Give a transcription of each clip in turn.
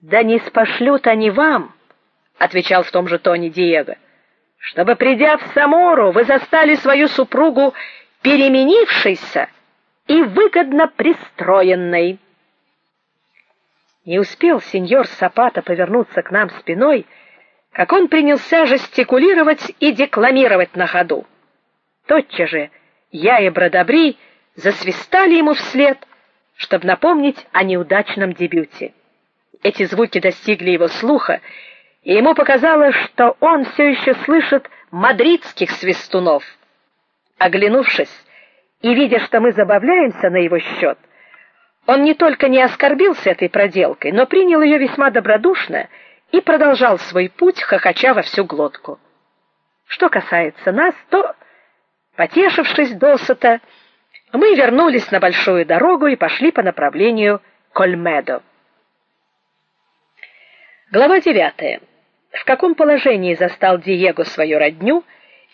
Да не спошлют они вам, отвечал в том же тоне Диего. Чтобы придя в Самору, вы застали свою супругу переменившейся и выгодно пристроенной. Не успел сеньор Сапата повернуться к нам спиной, как он принялся жестикулировать и декламировать на ходу. Тотчас же я и Бродобри засвистали ему вслед, чтобы напомнить о неудачном дебюте. Эти звуки достигли его слуха, и ему показалось, что он все еще слышит мадридских свистунов. Оглянувшись и видя, что мы забавляемся на его счет, он не только не оскорбился этой проделкой, но принял ее весьма добродушно и продолжал свой путь, хохоча во всю глотку. Что касается нас, то, потешившись досыта, мы вернулись на большую дорогу и пошли по направлению к Ольмедо. Глава 9. В каком положении застал Диего свою родню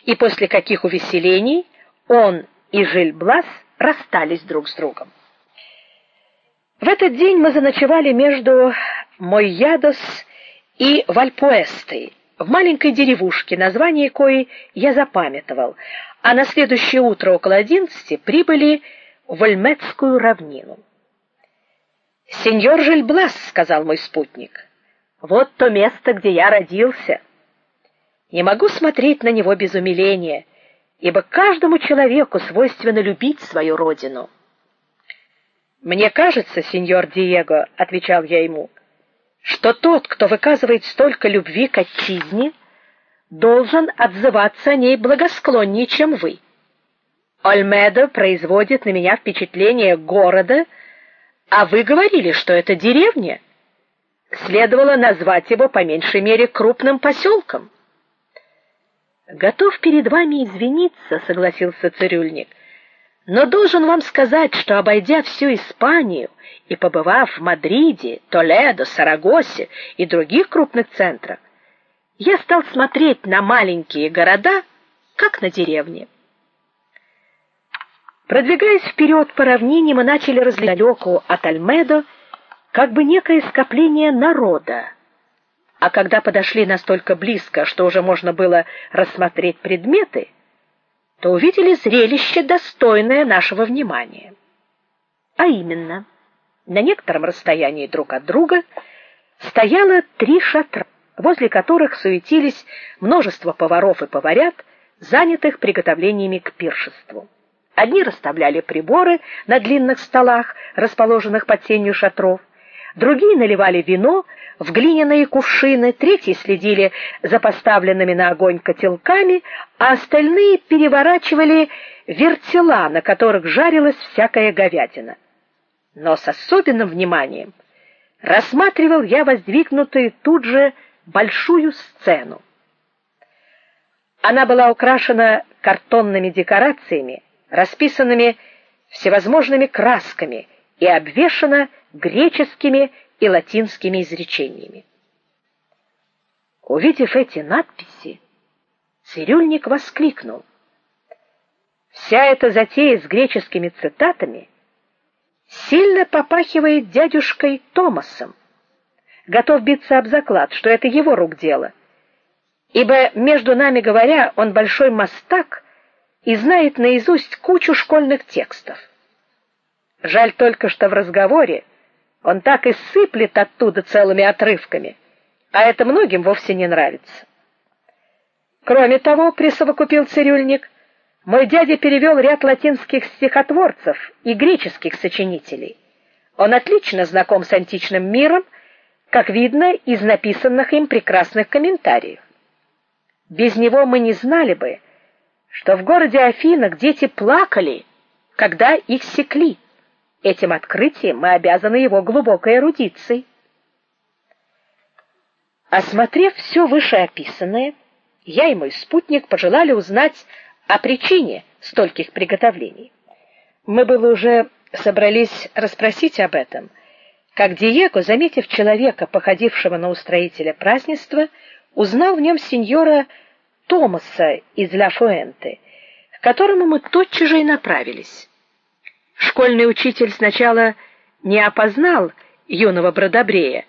и после каких увеселений он и Жильблас расстались друг с другом. В этот день мы заночевали между Мойядос и Вальпуэстой, в маленькой деревушке, название коей я запамятовал, а на следующее утро около одиннадцати прибыли в Ольмецкую равнину. "Сеньор Жильблас", сказал мой спутник. Вот то место, где я родился. Не могу смотреть на него без умиления, ибо каждому человеку свойственно любить свою родину. Мне кажется, сеньор Диего, отвечал я ему, что тот, кто выказывает столько любви к отчизне, должен отзываться о ней благосклоннее, чем вы. Ольмедо производит на меня впечатление города, а вы говорили, что это деревня следовало назвать его по меньшей мере крупным поселком. Готов перед вами извиниться, согласился цирюльник. Но должен вам сказать, что обойдя всю Испанию и побывав в Мадриде, Толедо, Сарагосе и других крупных центрах, я стал смотреть на маленькие города, как на деревни. Продвигаясь вперед по равнине, мы начали раздалеку от Альмедо как бы некое скопление народа. А когда подошли настолько близко, что уже можно было рассмотреть предметы, то увидели зрелище достойное нашего внимания. А именно, на некотором расстоянии друг от друга стояло три шатра, возле которых суетились множество поваров и поварят, занятых приготовлениями к пиршеству. Одни расставляли приборы на длинных столах, расположенных под тенью шатров, другие наливали вино в глиняные кувшины, третьи следили за поставленными на огонь котелками, а остальные переворачивали вертела, на которых жарилась всякая говядина. Но с особенным вниманием рассматривал я воздвигнутую тут же большую сцену. Она была украшена картонными декорациями, расписанными всевозможными красками и обвешана греческими и латинскими изречениями. Увидев эти надписи, цирюльник воскликнул: "Вся эта затея с греческими цитатами сильно попахивает дядюшкой Томасом. Готов биться об заклад, что это его рук дело. Ибо между нами говоря, он большой мастак и знает наизусть кучу школьных текстов. Жаль только, что в разговоре он так и сыплет оттуда целыми отрывками, а это многим вовсе не нравится. Кроме того, присовокупил цирюльник, мой дядя перевел ряд латинских стихотворцев и греческих сочинителей. Он отлично знаком с античным миром, как видно из написанных им прекрасных комментариев. Без него мы не знали бы, что в городе Афинах дети плакали, когда их секли. Этим открытием мы обязаны его глубокой эрудиции. Осмотрев все вышеописанное, я и мой спутник пожелали узнать о причине стольких приготовлений. Мы было уже собрались расспросить об этом, как Диего, заметив человека, походившего на устроителя празднества, узнал в нем сеньора Томаса из Ла Фуэнте, к которому мы тотчас же и направились. Школьный учитель сначала не опознал юного Бродобрея,